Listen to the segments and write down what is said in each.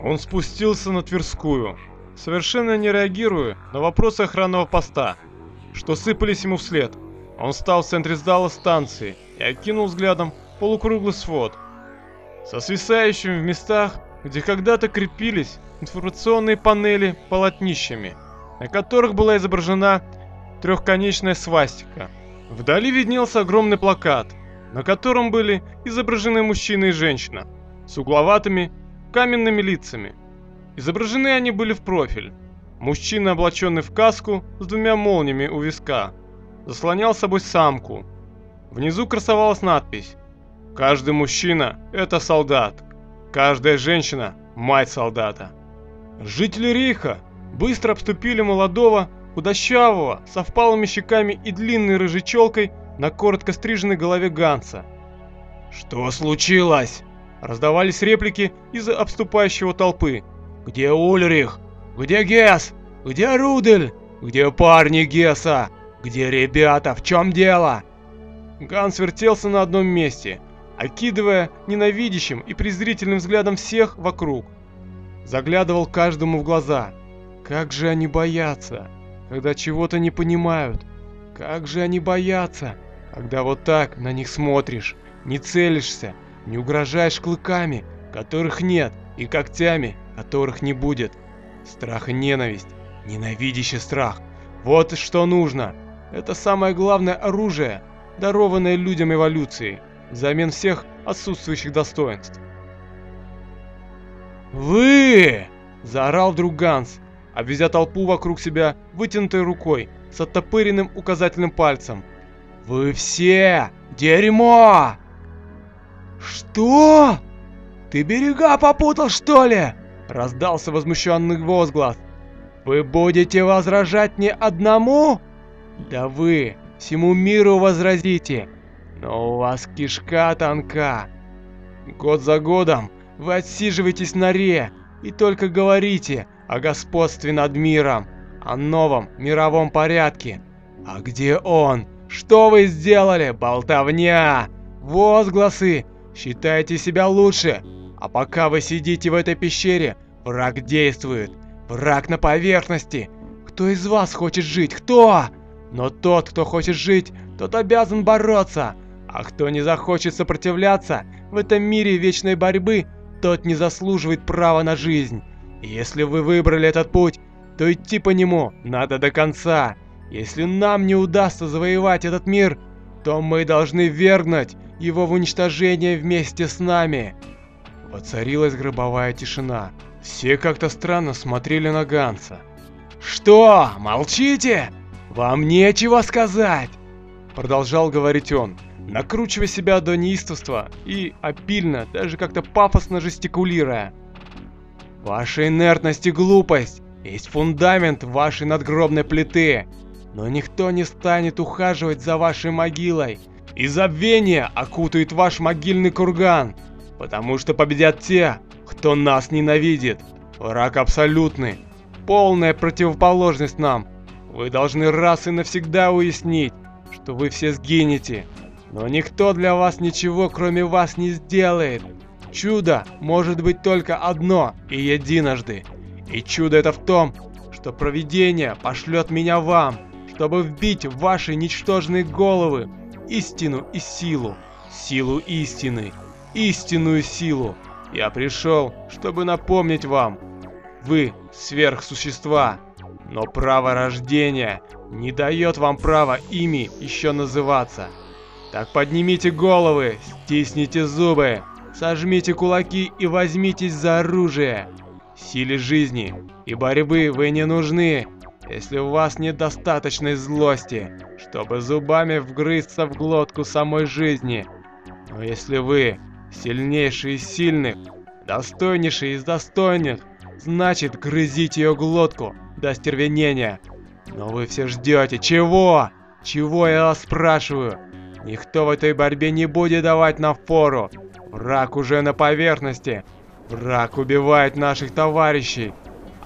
Он спустился на Тверскую, совершенно не реагируя на вопросы охранного поста, что сыпались ему вслед. Он встал в центре зала станции и окинул взглядом полукруглый свод, со свисающими в местах, где когда-то крепились информационные панели полотнищами, на которых была изображена трехконечная свастика. Вдали виднелся огромный плакат, на котором были изображены мужчина и женщина с угловатыми каменными лицами. Изображены они были в профиль. Мужчина, облаченный в каску с двумя молниями у виска, заслонял собой самку. Внизу красовалась надпись «Каждый мужчина – это солдат, каждая женщина – мать солдата». Жители Рейха быстро обступили молодого, худощавого, со впалыми щеками и длинной рыжей челкой на коротко стриженной голове Ганса. «Что случилось?» Раздавались реплики из обступающего толпы. «Где Ульрих? Где Гес? Где Рудель? Где парни Геса? Где ребята? В чем дело?» Ганс вертелся на одном месте, окидывая ненавидящим и презрительным взглядом всех вокруг. Заглядывал каждому в глаза. Как же они боятся, когда чего-то не понимают. Как же они боятся, когда вот так на них смотришь, не целишься, не угрожаешь клыками, которых нет, и когтями, которых не будет. Страх и ненависть, ненавидящий страх. Вот что нужно. Это самое главное оружие, дарованное людям эволюцией, взамен всех отсутствующих достоинств. «Вы!» – заорал вдруг Ганс, обвезя толпу вокруг себя вытянутой рукой с оттопыренным указательным пальцем. «Вы все! Дерьмо!» «Что? Ты берега попутал, что ли?» Раздался возмущенный возглас. «Вы будете возражать не одному? Да вы всему миру возразите, но у вас кишка тонка. Год за годом вы отсиживаетесь на ре и только говорите о господстве над миром, о новом мировом порядке. А где он? Что вы сделали? Болтовня! Возгласы! Считайте себя лучше, а пока вы сидите в этой пещере, враг действует. Враг на поверхности. Кто из вас хочет жить? Кто? Но тот, кто хочет жить, тот обязан бороться. А кто не захочет сопротивляться в этом мире вечной борьбы, тот не заслуживает права на жизнь. И если вы выбрали этот путь, то идти по нему надо до конца. Если нам не удастся завоевать этот мир, то мы должны вернуть его в уничтожение вместе с нами. Воцарилась гробовая тишина. Все как-то странно смотрели на Ганса. «Что, молчите? Вам нечего сказать!» Продолжал говорить он, накручивая себя до неистовства и обильно, даже как-то пафосно жестикулируя. «Ваша инертность и глупость есть фундамент вашей надгробной плиты, но никто не станет ухаживать за вашей могилой, и забвение окутает ваш могильный курган, потому что победят те, кто нас ненавидит. Враг абсолютный, полная противоположность нам. Вы должны раз и навсегда уяснить, что вы все сгинете, но никто для вас ничего кроме вас не сделает. Чудо может быть только одно и единожды. И чудо это в том, что провидение пошлет меня вам, чтобы вбить в ваши ничтожные головы истину и силу, силу истины, истинную силу. Я пришел, чтобы напомнить вам, вы сверхсущества, но право рождения не дает вам права ими еще называться. Так поднимите головы, стисните зубы, сожмите кулаки и возьмитесь за оружие. Силе жизни и борьбы вы не нужны, если у вас недостаточной злости, чтобы зубами вгрызться в глотку самой жизни. Но если вы сильнейший из сильных, достойнейший из достойных, значит грызите ее глотку до стервенения. Но вы все ждете. Чего? Чего я вас спрашиваю? Никто в этой борьбе не будет давать нам фору. Враг уже на поверхности. Враг убивает наших товарищей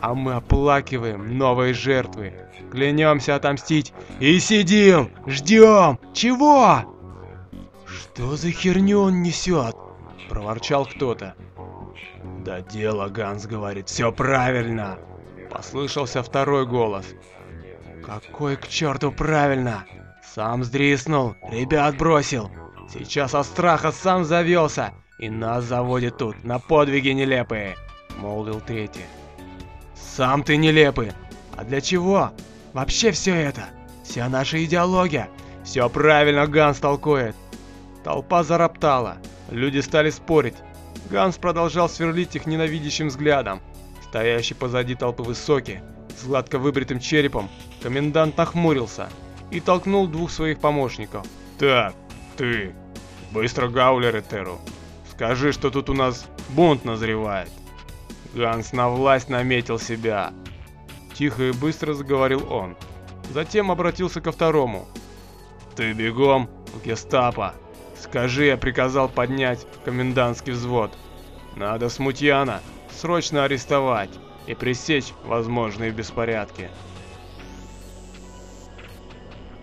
а мы оплакиваем новые жертвы. Клянемся отомстить и сидим, ждем. Чего? Что за херню он несет? Проворчал кто-то. Да дело, Ганс говорит, все правильно. Послышался второй голос. Какой к черту правильно? Сам сдриснул, ребят бросил. Сейчас от страха сам завелся и нас заводит тут на подвиги нелепые, молвил третий. Сам ты нелепый. А для чего? Вообще все это? Вся наша идеология. Все правильно Ганс толкует. Толпа зароптала. Люди стали спорить. Ганс продолжал сверлить их ненавидящим взглядом. Стоящий позади толпы высокий, с гладко выбритым черепом, комендант нахмурился и толкнул двух своих помощников. «Так, ты, быстро Гаулер Этеру, скажи, что тут у нас бунт назревает». Ганс на власть наметил себя. Тихо и быстро заговорил он. Затем обратился ко второму. «Ты бегом в гестапо. Скажи, я приказал поднять комендантский взвод. Надо смутьяна срочно арестовать и пресечь возможные беспорядки.